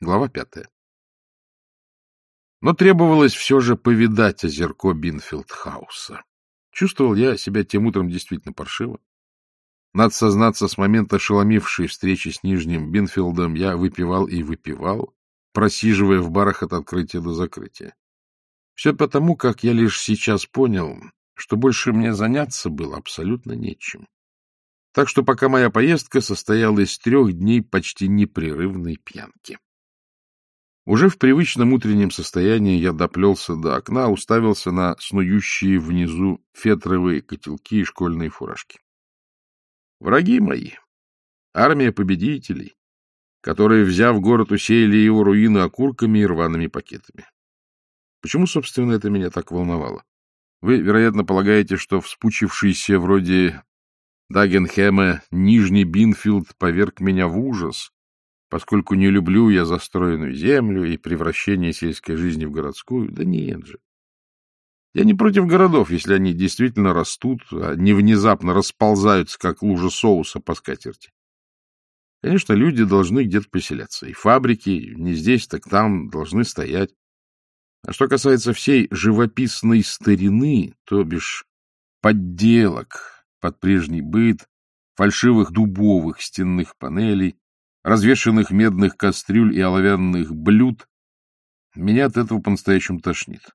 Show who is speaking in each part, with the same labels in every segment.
Speaker 1: Глава пятая. Но требовалось все же повидать озерко Бинфилд-хауса. Чувствовал я себя тем утром действительно паршиво. Надо сознаться, с момента ошеломившей встречи с Нижним Бинфилдом я выпивал и выпивал, просиживая в барах от открытия до закрытия. Все потому, как я лишь сейчас понял, что больше мне заняться было абсолютно нечем. Так что пока моя поездка состояла из трех дней почти непрерывной пьянки. Уже в привычном утреннем состоянии я доплелся до окна, уставился на снующие внизу фетровые котелки и школьные фуражки. Враги мои, армия победителей, которые, взяв город, усеяли его руины окурками и рваными пакетами. Почему, собственно, это меня так волновало? Вы, вероятно, полагаете, что вспучившийся вроде Дагенхема Нижний Бинфилд поверг меня в ужас, поскольку не люблю я застроенную землю и превращение сельской жизни в городскую. Да нет же. Я не против городов, если они действительно растут, а не внезапно расползаются, как лужа соуса по скатерти. Конечно, люди должны где-то поселяться, и фабрики не здесь, так там должны стоять. А что касается всей живописной старины, то бишь подделок под прежний быт, фальшивых дубовых стенных панелей, развешанных медных кастрюль и оловянных блюд, меня от этого по-настоящему тошнит.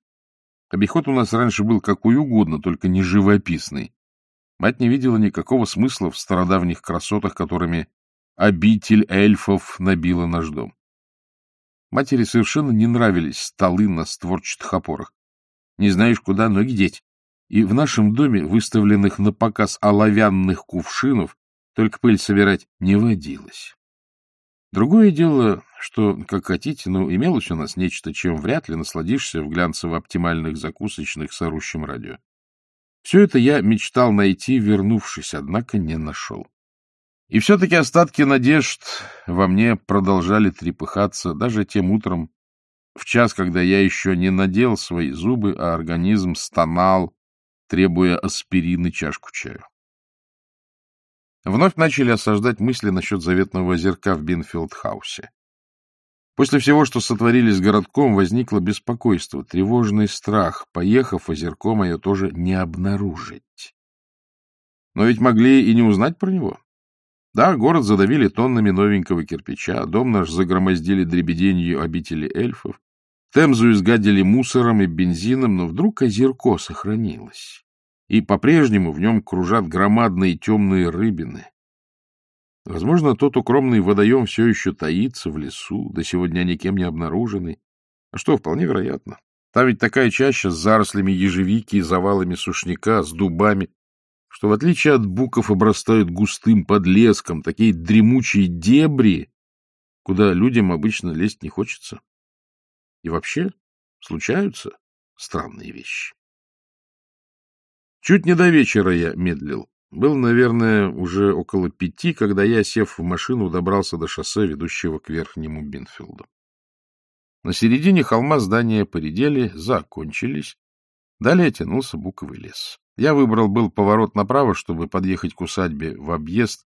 Speaker 1: Обиход у нас раньше был какой угодно, только не живописный. Мать не видела никакого смысла в стародавних красотах, которыми обитель эльфов набила наш дом. Матери совершенно не нравились столы на створчатых опорах. Не знаешь, куда ноги деть. И в нашем доме, выставленных на показ оловянных кувшинов, только пыль собирать не водилось. Другое дело, что, как хотите, но имелось у нас нечто, чем вряд ли насладишься в глянцево-оптимальных закусочных с орущим радио. Все это я мечтал найти, вернувшись, однако не нашел. И все-таки остатки надежд во мне продолжали трепыхаться даже тем утром, в час, когда я еще не надел свои зубы, а организм стонал, требуя аспирин и чашку чаю. Вновь начали осаждать мысли насчет заветного озерка в Бинфилд-хаусе. После всего, что сотворили с городком, возникло беспокойство, тревожный страх, поехав за озерком, его тоже не обнаружить. Но ведь могли и не узнать про него. Да, город задавили тоннами новенького кирпича, дом наш загромоздили дребеденью обители эльфов, Темзу изгадили мусором и бензином, но вдруг озерко сохранилось и по-прежнему в нем кружат громадные темные рыбины. Возможно, тот укромный водоем все еще таится в лесу, до сегодня никем не обнаруженный. А что, вполне вероятно. Там ведь такая чаща с зарослями ежевики и завалами сушняка, с дубами, что, в отличие от буков, обрастают густым подлеском, такие дремучие дебри, куда людям обычно лезть не хочется. И вообще случаются странные вещи. Чуть не до вечера я медлил. Был, наверное, уже около пяти, когда я, сев в машину, добрался до шоссе, ведущего к верхнему Бинфилду. На середине холма здания поредели, закончились. Далее тянулся буковый лес. Я выбрал был поворот направо, чтобы подъехать к усадьбе в объезд,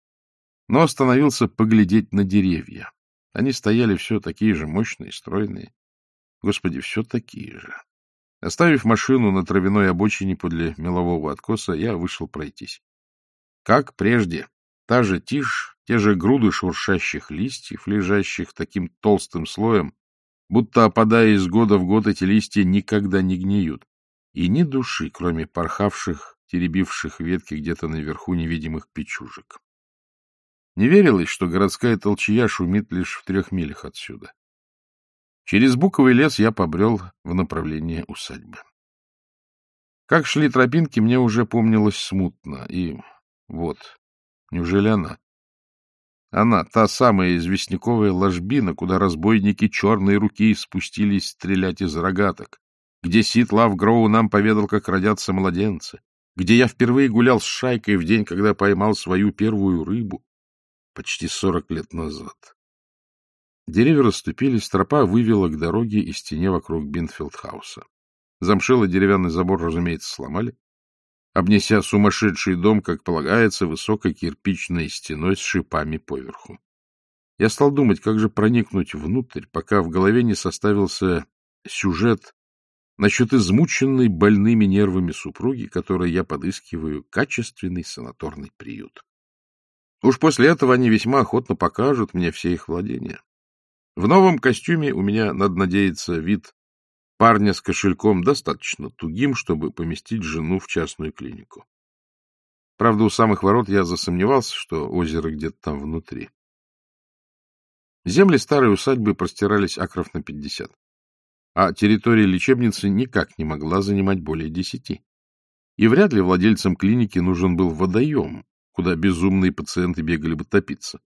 Speaker 1: но остановился поглядеть на деревья. Они стояли все такие же мощные, стройные. Господи, все такие же. Оставив машину на травяной обочине подле мелового откоса, я вышел пройтись. Как прежде, та же тишь, те же груды шуршащих листьев, лежащих таким толстым слоем, будто опадая из года в год эти листья никогда не гниют, и ни души, кроме порхавших, теребивших ветки где-то наверху невидимых печужек. Не верилось, что городская толчья шумит лишь в трех милях отсюда. Через буковый лес я побрел в направлении усадьбы. Как шли тропинки, мне уже помнилось смутно. И вот, неужели она? Она, та самая известняковая ложбина, куда разбойники черной руки спустились стрелять из рогаток, где Сид Лавгроу нам поведал, как родятся младенцы, где я впервые гулял с шайкой в день, когда поймал свою первую рыбу, почти сорок лет назад. Деревья расступились, тропа вывела к дороге и стене вокруг Бинфилд-хауса. Замшелый деревянный забор, разумеется, сломали, обнеся сумасшедший дом, как полагается, высокой кирпичной стеной с шипами поверху. Я стал думать, как же проникнуть внутрь, пока в голове не составился сюжет насчет измученной больными нервами супруги, которой я подыскиваю качественный санаторный приют. Уж после этого они весьма охотно покажут мне все их владения. В новом костюме у меня, надо надеяться, вид парня с кошельком достаточно тугим, чтобы поместить жену в частную клинику. Правда, у самых ворот я засомневался, что озеро где-то там внутри. Земли старой усадьбы простирались акров на пятьдесят, а территория лечебницы никак не могла занимать более десяти. И вряд ли владельцам клиники нужен был водоем, куда безумные пациенты бегали бы топиться.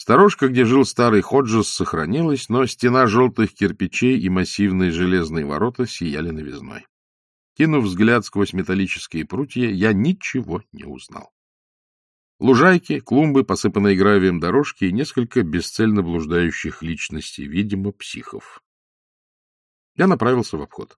Speaker 1: Сторожка, где жил старый Ходжес, сохранилась, но стена желтых кирпичей и массивные железные ворота сияли новизной. Кинув взгляд сквозь металлические прутья, я ничего не узнал. Лужайки, клумбы, посыпанные гравием дорожки и несколько бесцельно блуждающих личностей, видимо, психов. Я направился в обход.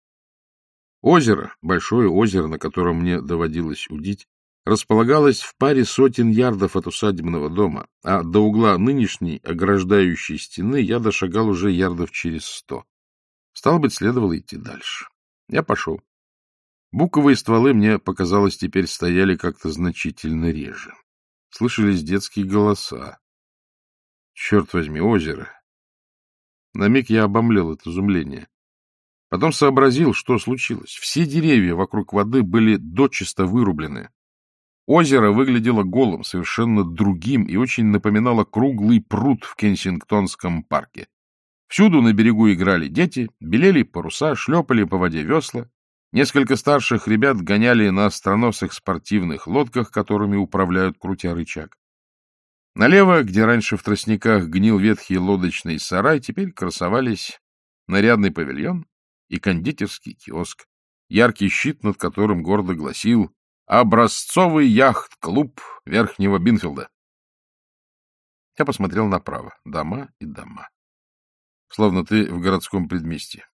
Speaker 1: Озеро, большое озеро, на котором мне доводилось удить, располагалось в паре сотен ярдов от усадебного дома, а до угла нынешней ограждающей стены я дошагал уже ярдов через сто. Стало быть, следовало идти дальше. Я пошел. Буковые стволы, мне показалось, теперь стояли как-то значительно реже. Слышались детские голоса. Черт возьми, озеро. На миг я обомлел от изумления. Потом сообразил, что случилось. Все деревья вокруг воды были дочисто вырублены. Озеро выглядело голым, совершенно другим и очень напоминало круглый пруд в Кенсингтонском парке. Всюду на берегу играли дети, белели паруса, шлепали по воде весла. Несколько старших ребят гоняли на остроносых спортивных лодках, которыми управляют крутя рычаг. Налево, где раньше в тростниках гнил ветхий лодочный сарай, теперь красовались нарядный павильон и кондитерский киоск, яркий щит, над которым гордо гласил Образцовый яхт-клуб Верхнего Бинфилда. Я посмотрел направо. Дома и дома. Словно ты в городском предместье.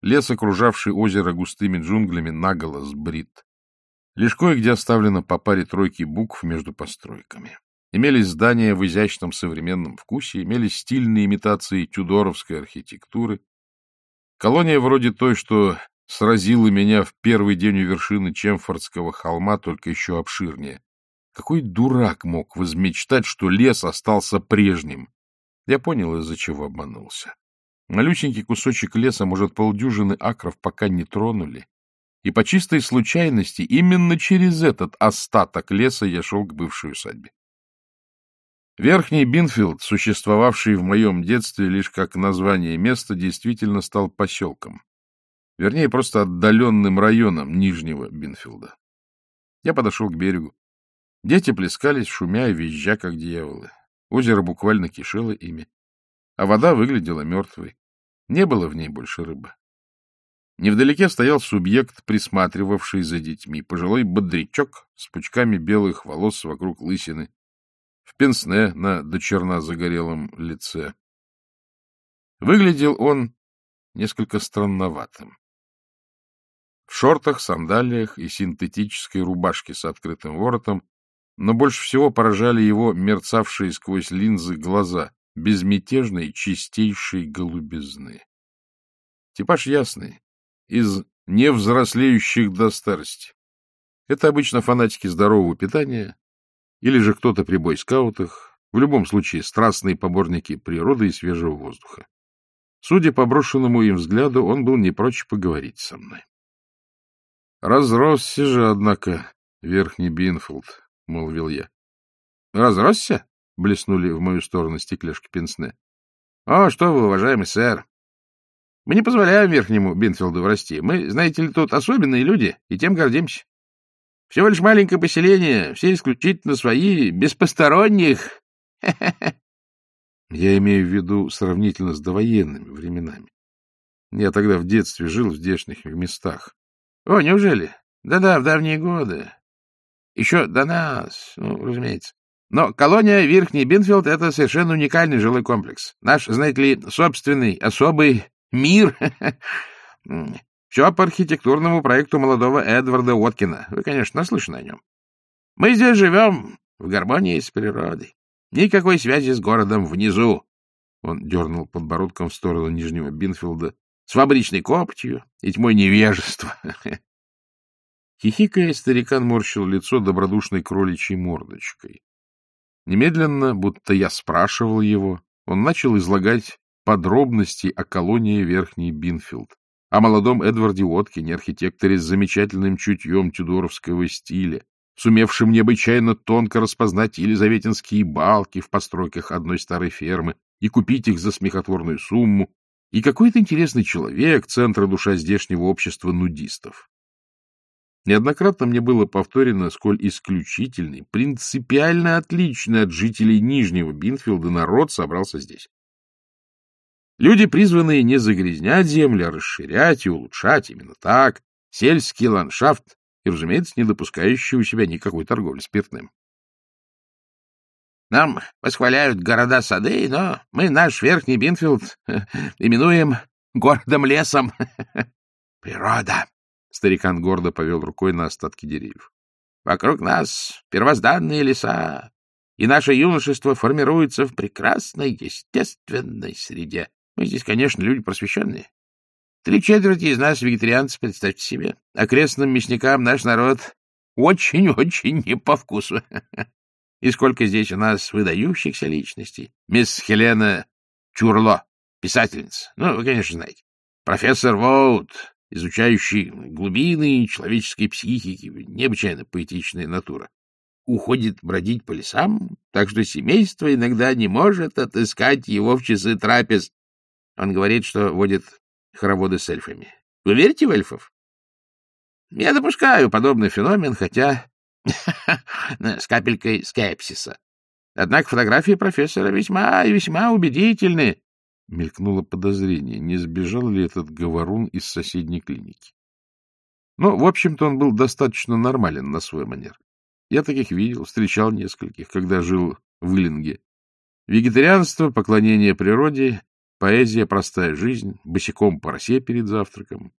Speaker 1: Лес, окружавший озеро густыми джунглями, наголо сбрит. Лишь кое-где оставлено по паре тройки букв между постройками. Имелись здания в изящном современном вкусе, имелись стильные имитации тюдоровской архитектуры. Колония вроде той, что сразила меня в первый день у вершины Чемфордского холма, только еще обширнее. Какой дурак мог возмечтать, что лес остался прежним? Я понял, из-за чего обманулся. Малюсенький кусочек леса, может, полдюжины акров пока не тронули. И по чистой случайности именно через этот остаток леса я шел к бывшей усадьбе. Верхний Бинфилд, существовавший в моем детстве лишь как название места, действительно стал поселком. Вернее, просто отдаленным районом Нижнего Бинфилда. Я подошел к берегу. Дети плескались, шумя и визжа, как дьяволы. Озеро буквально кишело ими. А вода выглядела мертвой. Не было в ней больше рыбы. Невдалеке стоял субъект, присматривавший за детьми, пожилой бодрячок с пучками белых волос вокруг лысины, в пенсне на дочерна загорелом лице. Выглядел он несколько странноватым в шортах, сандалиях и синтетической рубашке с открытым воротом, но больше всего поражали его мерцавшие сквозь линзы глаза безмятежной, чистейшей голубизны. Типаж ясный, из невзрослеющих до старости. Это обычно фанатики здорового питания или же кто-то при бойскаутах, в любом случае страстные поборники природы и свежего воздуха. Судя по брошенному им взгляду, он был не прочь поговорить со мной. — Разросся же, однако, верхний Бинфилд, — молвил я. — Разросся? — блеснули в мою сторону стекляшки пенсне. — О, что вы, уважаемый сэр! Мы не позволяем верхнему Бинфилду расти. Мы, знаете ли, тут особенные люди, и тем гордимся. Всего лишь маленькое поселение, все исключительно свои, без посторонних. Я имею в виду сравнительно с довоенными временами. Я тогда в детстве жил в здешних местах. — О, неужели? Да-да, в давние годы. Еще до нас, ну, разумеется. Но колония Верхний Бинфилд — это совершенно уникальный жилой комплекс. Наш, знаете ли, собственный, особый мир. Все по архитектурному проекту молодого Эдварда Уоткина. Вы, конечно, наслышаны о нем. Мы здесь живем в гармонии с природой. Никакой связи с городом внизу. Он дернул подбородком в сторону Нижнего Бинфилда. — С фабричной копотью и тьмой невежества. Хихикая, старикан морщил лицо добродушной кроличьей мордочкой. Немедленно, будто я спрашивал его, он начал излагать подробности о колонии Верхний Бинфилд, о молодом Эдварде Уоткине, архитекторе с замечательным чутьем тюдоровского стиля, сумевшим необычайно тонко распознать елизаветинские балки в постройках одной старой фермы и купить их за смехотворную сумму, и какой-то интересный человек, центра душа здешнего общества нудистов. Неоднократно мне было повторено, сколь исключительный, принципиально отличный от жителей Нижнего Бинфилда народ собрался здесь. Люди, призванные не загрязнять землю, а расширять и улучшать именно так, сельский ландшафт и, разумеется, не допускающий у себя никакой торговли спиртным. Нам восхваляют города-сады, но мы наш Верхний Бинфилд именуем городом-лесом. Природа, Старикан гордо повел рукой на остатки деревьев. — Вокруг нас первозданные леса, и наше юношество формируется в прекрасной естественной среде. Мы здесь, конечно, люди просвещенные. Три четверти из нас вегетарианцы, представьте себе. Окрестным мясникам наш народ очень-очень не по вкусу. И сколько здесь у нас выдающихся личностей. Мисс Хелена Чурло, писательница. Ну, вы, конечно, знаете. Профессор Воут, изучающий глубины человеческой психики, необычайно поэтичная натура, уходит бродить по лесам, так что семейство иногда не может отыскать его в часы трапез. Он говорит, что водит хороводы с эльфами. Вы верите в эльфов? Я допускаю подобный феномен, хотя с капелькой скепсиса. Однако фотографии профессора весьма и весьма убедительны. Мелькнуло подозрение, не сбежал ли этот говорун из соседней клиники. Ну, в общем-то, он был достаточно нормален на свой манер. Я таких видел, встречал нескольких, когда жил в Иллинге. Вегетарианство, поклонение природе, поэзия, простая жизнь, босиком по росе перед завтраком.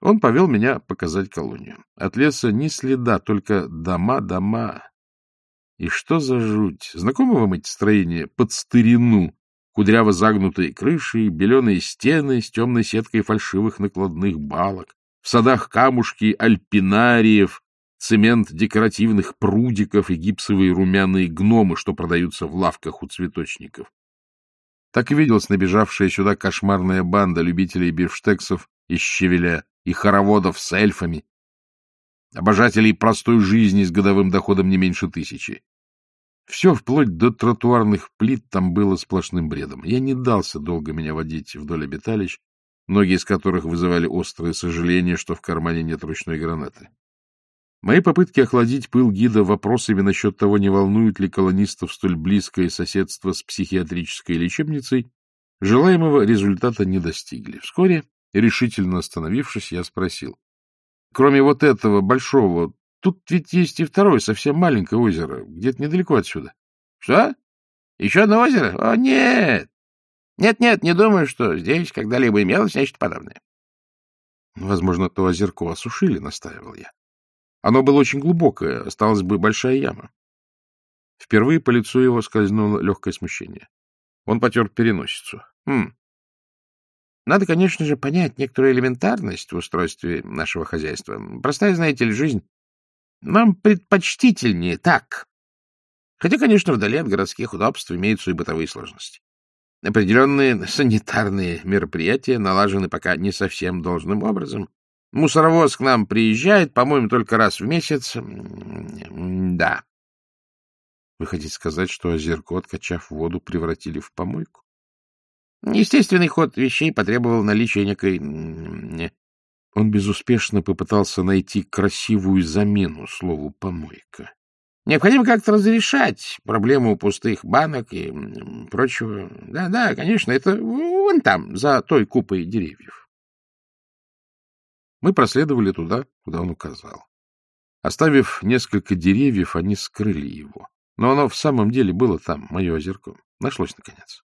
Speaker 1: Он повел меня показать колонию. От леса ни следа, только дома, дома. И что за жуть? Знакомы вам эти строения под старину, кудряво загнутые крыши, беленые стены с темной сеткой фальшивых накладных балок, в садах камушки альпинариев, цемент декоративных прудиков и гипсовые румяные гномы, что продаются в лавках у цветочников. Так и виделась набежавшая сюда кошмарная банда любителей бифштексов из щавеля и хороводов с эльфами, обожателей простой жизни с годовым доходом не меньше тысячи. Все, вплоть до тротуарных плит, там было сплошным бредом. Я не дался долго меня водить вдоль обиталищ, многие из которых вызывали острое сожаление, что в кармане нет ручной гранаты. Мои попытки охладить пыл гида вопросами насчет того, не волнует ли колонистов столь близкое соседство с психиатрической лечебницей, желаемого результата не достигли. Вскоре, решительно остановившись, я спросил. — Кроме вот этого большого, Тут ведь есть и второе, совсем маленькое озеро, где-то недалеко отсюда. — Что? Еще одно озеро? О, нет! Нет-нет, не думаю, что здесь когда-либо имелось нечто подобное. Возможно, то озерко осушили, — настаивал я. Оно было очень глубокое, осталась бы большая яма. Впервые по лицу его скользнуло легкое смущение. Он потер переносицу. Хм. Надо, конечно же, понять некоторую элементарность в устройстве нашего хозяйства. Простая, знаете ли, жизнь нам предпочтительнее так. Хотя, конечно, вдали от городских удобств имеются и бытовые сложности. Определенные санитарные мероприятия налажены пока не совсем должным образом. Мусоровоз к нам приезжает, по-моему, только раз в месяц. Да. Вы хотите сказать, что озерко, откачав воду, превратили в помойку? Естественный ход вещей потребовал наличия некой он безуспешно попытался найти красивую замену слову «помойка». Необходимо как-то разрешать проблему пустых банок и прочего. Да-да, конечно, это вон там, за той купой деревьев. Мы проследовали туда, куда он указал. Оставив несколько деревьев, они скрыли его. Но оно в самом деле было там, мое озерко. Нашлось, наконец.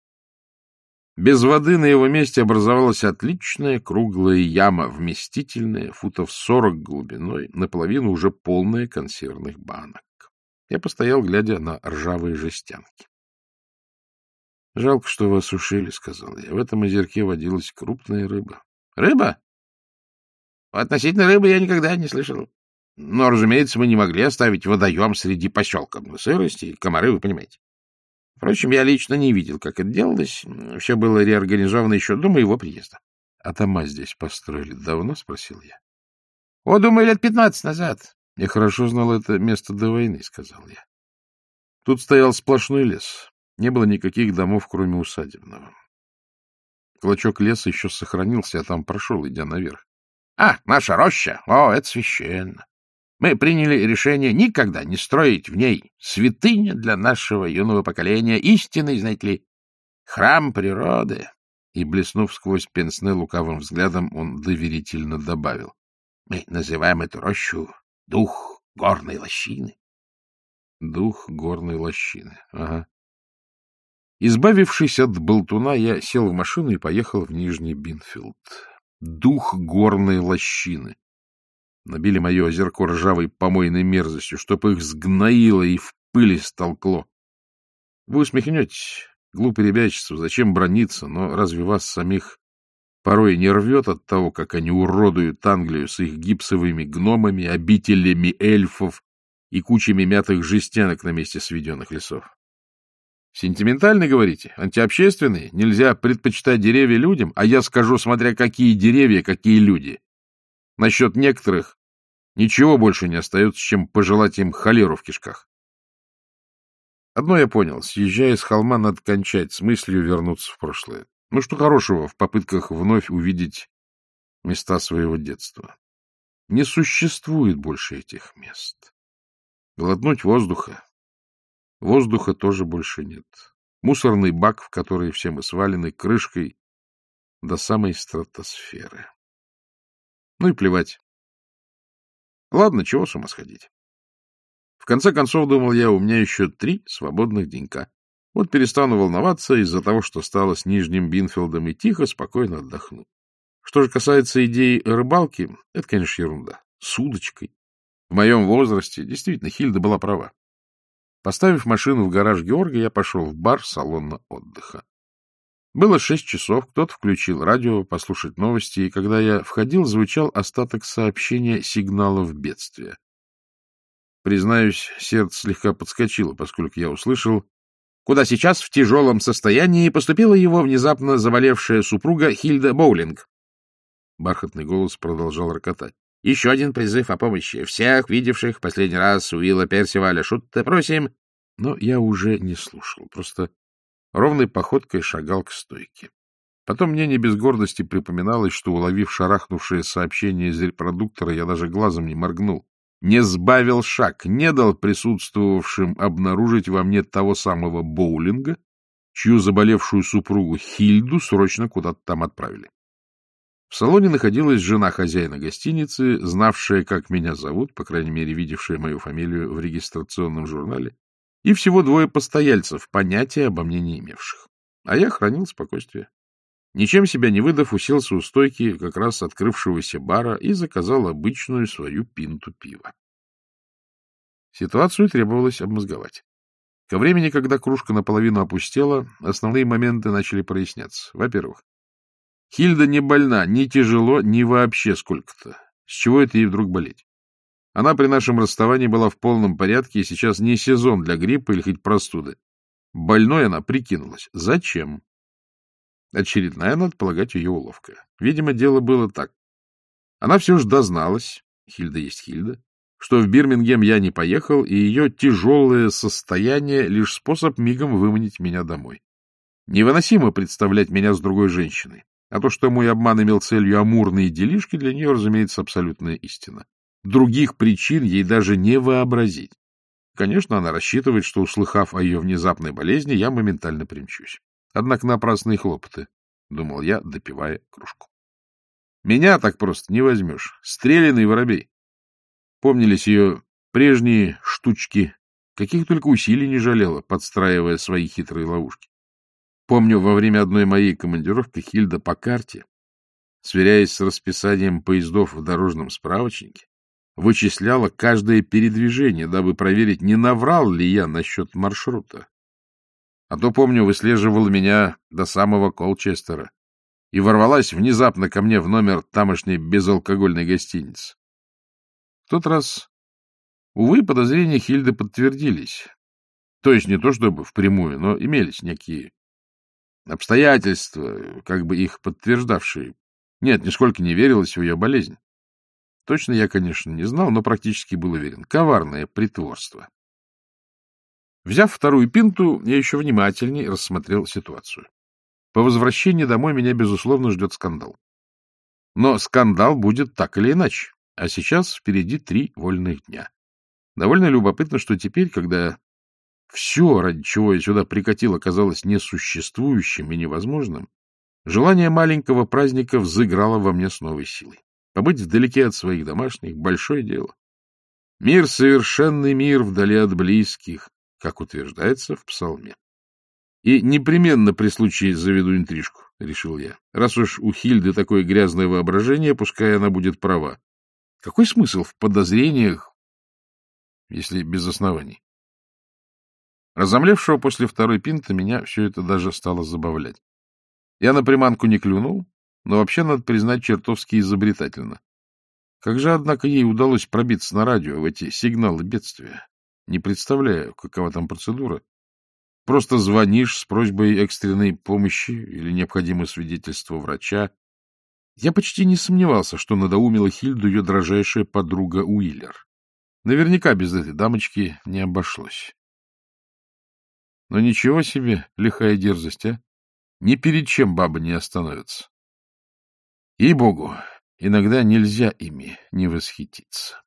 Speaker 1: Без воды на его месте образовалась отличная круглая яма, вместительная, футов сорок глубиной, наполовину уже полная консервных банок. Я постоял, глядя на ржавые жестянки. — Жалко, что вы осушили, — сказал я. В этом озерке водилась крупная рыба.
Speaker 2: — Рыба? Относительно рыбы я никогда не слышал. Но, разумеется, мы не могли оставить водоем среди поселка. Сырости, комары, вы понимаете. Впрочем, я лично не видел, как это делалось. Все было реорганизовано еще до моего приезда.
Speaker 1: — А дома здесь построили давно? — спросил я.
Speaker 2: — О, думаю, лет пятнадцать назад.
Speaker 1: — Я хорошо знал это место до войны, — сказал я. Тут стоял сплошной лес. Не было никаких домов, кроме усадебного. Клочок леса еще сохранился, я там прошел, идя наверх.
Speaker 2: — А, наша роща! О, это священно! Мы приняли решение никогда не строить в ней святыня для нашего юного поколения, истинный, знаете ли, храм природы.
Speaker 1: И, блеснув сквозь пенсне лукавым взглядом, он доверительно добавил.
Speaker 2: — Мы называем эту рощу дух горной лощины.
Speaker 1: Дух горной лощины. Ага. Избавившись от болтуна, я сел в машину и поехал в Нижний Бинфилд. Дух горной лощины. Набили мое озерко ржавой помойной мерзостью, чтоб их сгноило и в пыли столкло. Вы усмехнетесь, глупое ребячество, зачем брониться, но разве вас самих порой не рвет от того, как они уродуют Англию с их гипсовыми гномами, обителями эльфов и кучами мятых жестянок на месте сведенных лесов? Сентиментальный, говорите? Антиобщественный? Нельзя предпочитать деревья людям? А я скажу, смотря какие деревья, какие люди. Насчет некоторых ничего больше не остается, чем пожелать им холеру в кишках. Одно я понял. Съезжая с холма, надо кончать с мыслью вернуться в прошлое. Ну, что хорошего в попытках вновь увидеть места своего детства. Не существует больше этих мест. Глотнуть воздуха, Воздуха тоже больше нет. Мусорный бак, в который все мы свалены, крышкой до самой стратосферы. Ну и плевать. Ладно, чего с ума сходить. В конце концов, думал я, у меня еще три свободных денька. Вот перестану волноваться из-за того, что стало с Нижним Бинфилдом, и тихо, спокойно отдохну. Что же касается идеи рыбалки, это, конечно, ерунда. С удочкой. В моем возрасте, действительно, Хильда была права. Поставив машину в гараж Георга, я пошел в бар салона отдыха. Было шесть часов, кто-то включил радио, послушать новости, и когда я входил, звучал остаток сообщения сигналов бедствия. Признаюсь, сердце слегка подскочило, поскольку я услышал, куда сейчас в тяжелом состоянии поступила его внезапно заболевшая супруга Хильда Боулинг. Бархатный голос продолжал рокотать. Еще один призыв о помощи. Всех, видевших последний раз Уилла Персиваля Шутта, просим. Но я уже не слушал, просто ровной походкой шагал к стойке. Потом мне не без гордости припоминалось, что, уловив шарахнувшее сообщение из репродуктора, я даже глазом не моргнул. Не сбавил шаг, не дал присутствовавшим обнаружить во мне того самого боулинга, чью заболевшую супругу Хильду срочно куда-то там отправили. В салоне находилась жена хозяина гостиницы, знавшая, как меня зовут, по крайней мере, видевшая мою фамилию в регистрационном журнале, и всего двое постояльцев, понятия обо мне не имевших. А я хранил спокойствие. Ничем себя не выдав, уселся у стойки как раз открывшегося бара и заказал обычную свою пинту пива. Ситуацию требовалось обмозговать. Ко времени, когда кружка наполовину опустела, основные моменты начали проясняться. Во-первых, Хильда не больна, ни тяжело, ни вообще сколько-то. С чего это ей вдруг болеть? Она при нашем расставании была в полном порядке, и сейчас не сезон для гриппа или хоть простуды. Больной она прикинулась. Зачем? Очередная, надо полагать, ее уловка. Видимо, дело было так. Она все же дозналась, Хильда есть Хильда, что в Бирмингем я не поехал, и ее тяжелое состояние — лишь способ мигом выманить меня домой. Невыносимо представлять меня с другой женщиной. А то, что мой обман имел целью амурные делишки, для нее, разумеется, абсолютная истина. Других причин ей даже не вообразить. Конечно, она рассчитывает, что, услыхав о ее внезапной болезни, я моментально примчусь. Однако напрасные хлопоты, — думал я, допивая кружку. Меня так просто не возьмешь. Стреляный воробей. Помнились ее прежние штучки, каких только усилий не жалела, подстраивая свои хитрые ловушки. Помню, во время одной моей командировки Хильда по карте, сверяясь с расписанием поездов в дорожном справочнике, вычисляла каждое передвижение, дабы проверить, не наврал ли я насчет маршрута. А то, помню, выслеживала меня до самого Колчестера и ворвалась внезапно ко мне в номер тамошней безалкогольной гостиницы. В тот раз, увы, подозрения Хильды подтвердились. То есть не то чтобы впрямую, но имелись некие обстоятельства, как бы их подтверждавшие. Нет, нисколько не верилось в ее болезнь. Точно я, конечно, не знал, но практически был уверен. Коварное притворство. Взяв вторую пинту, я еще внимательнее рассмотрел ситуацию. По возвращении домой меня, безусловно, ждет скандал. Но скандал будет так или иначе. А сейчас впереди три вольных дня. Довольно любопытно, что теперь, когда все, ради чего я сюда прикатил, оказалось несуществующим и невозможным, желание маленького праздника взыграло во мне с новой силой. Побыть вдалеке от своих домашних — большое дело. Мир — совершенный мир вдали от близких, как утверждается в псалме. И непременно при случае заведу интрижку, — решил я. Раз уж у Хильды такое грязное воображение, пускай она будет права. Какой смысл в подозрениях, если без оснований? Разомлевшего после второй пинты меня все это даже стало забавлять. Я на приманку не клюнул, но вообще, надо признать, чертовски изобретательно. Как же, однако, ей удалось пробиться на радио в эти сигналы бедствия? Не представляю, какова там процедура. Просто звонишь с просьбой экстренной помощи или необходимое свидетельство врача. Я почти не сомневался, что надоумила Хильду ее дрожайшая подруга Уиллер. Наверняка без этой дамочки не обошлось. Но ничего себе, лихая дерзость, а! Ни перед чем баба не остановится. И богу иногда нельзя ими не восхититься.